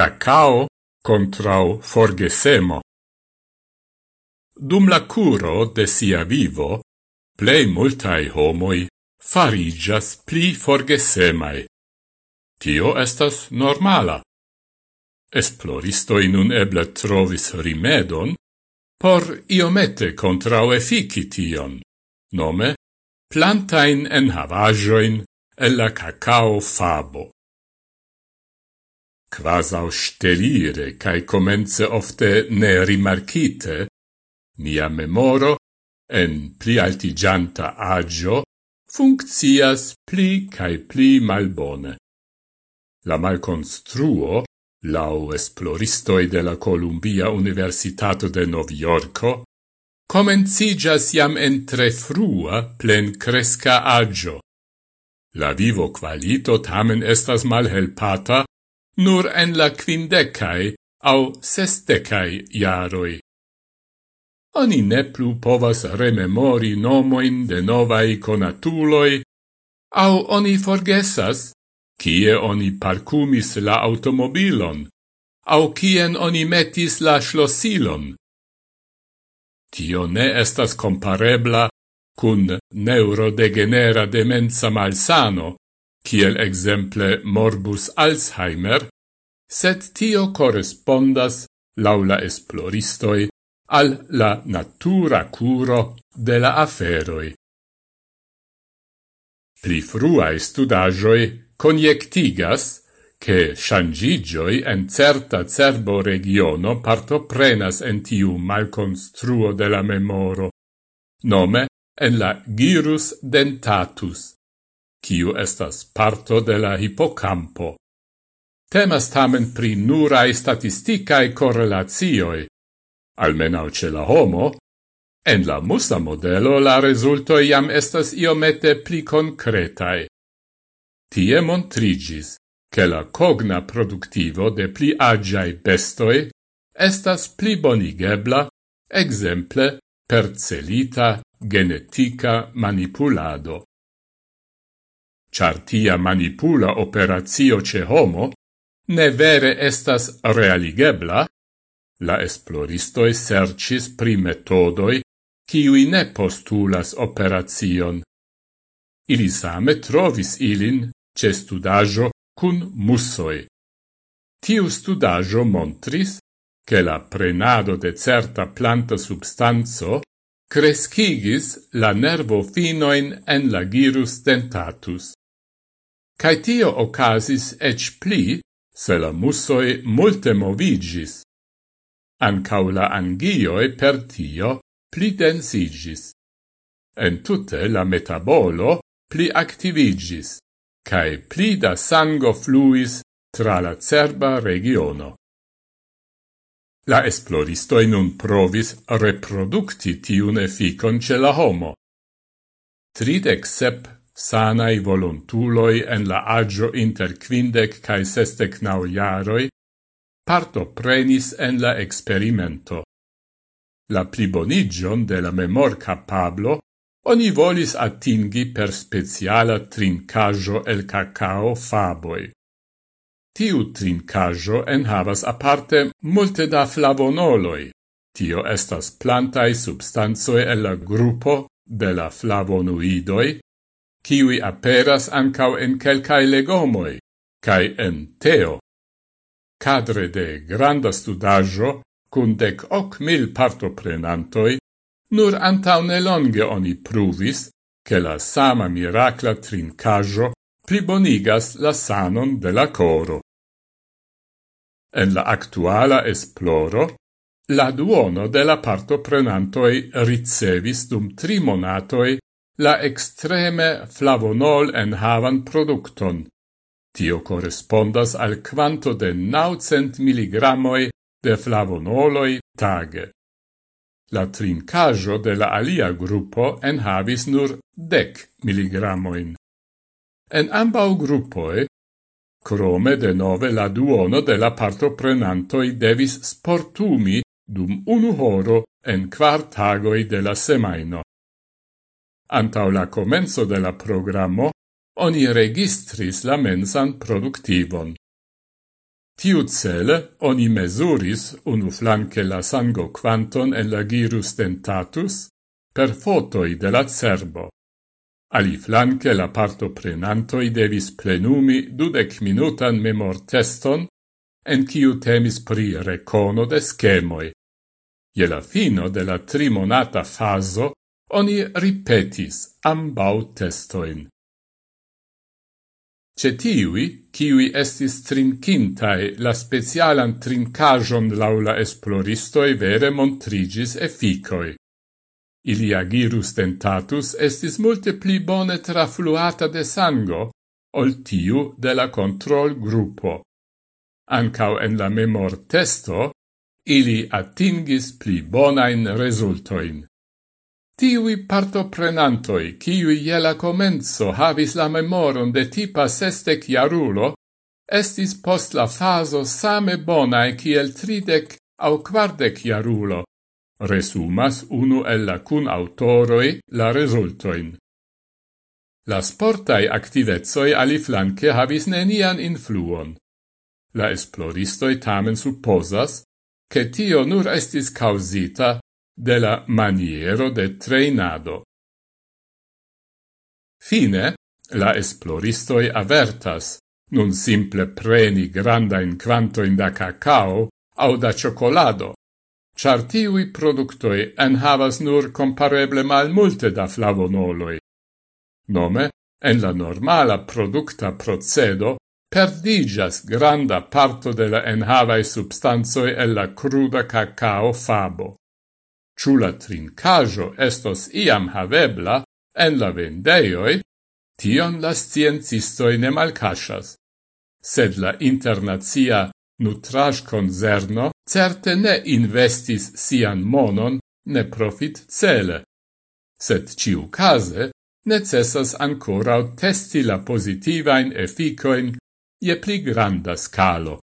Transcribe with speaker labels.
Speaker 1: cacao contrau forgesemo. Dum la curo de sia vivo, plei multai homoi farigias pli forgesemai. Tio estas normala. Esploristoi nun eble trovis rimedon por iomete contrauefici tion, nome plantain enhavajoin el la cacao fabo quasau stelire cae comence ofte ne rimarcite, mia memoro, en pli altigianta agio, funccias pli cae pli malbone. La malconstruo, lau esploristoi de la Columbia Universitato de Noviorco, comencigas jam en tre frua plen cresca agio. La vivo qualito tamen estas malhelpata nur en la quindecai au sestecai iaroi. Oni ne plu povas rememori nomoin de novai conatuloi, au oni forgesas, kie oni parcumis la automobilon, au kien oni metis la schlosilon. Tio ne estas comparebla cun neurodegenera demenza malsano, kiel exemple morbus Alzheimer, sed tio correspondas, laula esploristoi, al la natura curo de la aferoi. Pli fruae studagioi conjectigas che shangigioi en certa cerbo regiono partoprenas en tiu malconstruo de la memoro, nome en la gyrus dentatus kiu estas parto de la hipocampo. Temas tamen pri nurai statisticae correlatioi. Almenau ce la homo, en la musa modelo la resultoi jam estas iomete pli concretae. Tie montrigis che la cogna productivo de pli agiae bestoi estas pli bonigebla, exemple, per celita genetica manipulado char tia manipula operatio ce homo ne vere estas realigebla, la esploristoi sercis pri metodoi kiui ne postulas operacion. Ili same trovis ilin ce studajo cun mussoi. Tiu studajo montris che la prenado de certa planta substanzo crescigis la nervo finoin en la gyrus dentatus cae tio ocasis ec pli se la musoi multe movigis. Ancau la angioi per tio pli densigis. En tutte la metabolo pli activigis, cae pli da sango fluis tra la cerba regiono. La esploristoi nun provis reproducti tiun efficon ce la homo. Tridec sep sanai volontuloi en la agio inter quindec cae sestec nau iaroi, parto prenis en la experimento. La plibonigion de la memor capablo oni volis attingi per speciala trincajo el cacao faboi. Tiu trincajo enhavas aparte multe da flavonoloi. Tio estas plantae substanzoe el la gruppo de la flavonoidoi, kiwi aperas ancau en quelcae legomoi, cae en teo. Cadre de granda studajo, cun dec hoc mil partoprenantoi, nur antau nelonge oni pruvis che la sama miracla trincajo plibonigas la sanon de la coro. En la actuala esploro, la duono de la partoprenantoi ricevis dum tri monatoi la extreme flavonol en havan producton. Tio correspondas al quanto de 900 mg de flavonoloi tage. La trincajo de la alia gruppo enhavis nur 10 mg. En ambau gruppoe, crome de nove la duono de la partoprenantoi devis sportumi dum unu horo en quar tagoi de la semaino. Antau la comenzo de la programo, oni registris la mensan productivon. Tiu cele oni mesuris unu flanque la sango quanton en la girus dentatus per fotoi de la cerbo. Ali flanque la parto prenantoi devis plenumi dudec minutan memor teston en ciu temis pri recono de schemoi. Je la fino de la trimonata faso Oni ripetis ambau testoin. Cetiui, kiui estis trincintae la specialan trincajon laula esploristoi vere montrigis efficoi. Ilia girus tentatus estis multe pli bone trafluata de sango, ol tiu de la control gruppo. Ancau en la memor testo, ili atingis pli bonain resultoin. Tiui partoprenantoi, kiui je comenzo havis la memoron de tipa sestec iarulo, estis post la faso same bonae kiel tridec au quardec iarulo. Resumas unu el la cun autoroi la resultoin. La sportai activezoi aliflanque havis nenian influon. La esploristoi tamen supposas, che tio nur estis causita de la maniero de treinado. Fine, la esploristoi avertas, nun simple preni granda in quanto in da cacao au da cioccolado, char tiui productoi enhavas nur compareble mal multe da flavonoloi. Nome, en la normala producta procedo perdigas granda parto de la enhavae substanzoi e la cruda cacao fabo ciù la trincajo estos iam havebla en la vendeioi, tion la sciencistoi ne malcasas. Sed la internazia nutraj concerno certe ne investis sian monon ne profit cele. Sed ciu case necessas ancora testi la positivain efficoin je pli granda scalo.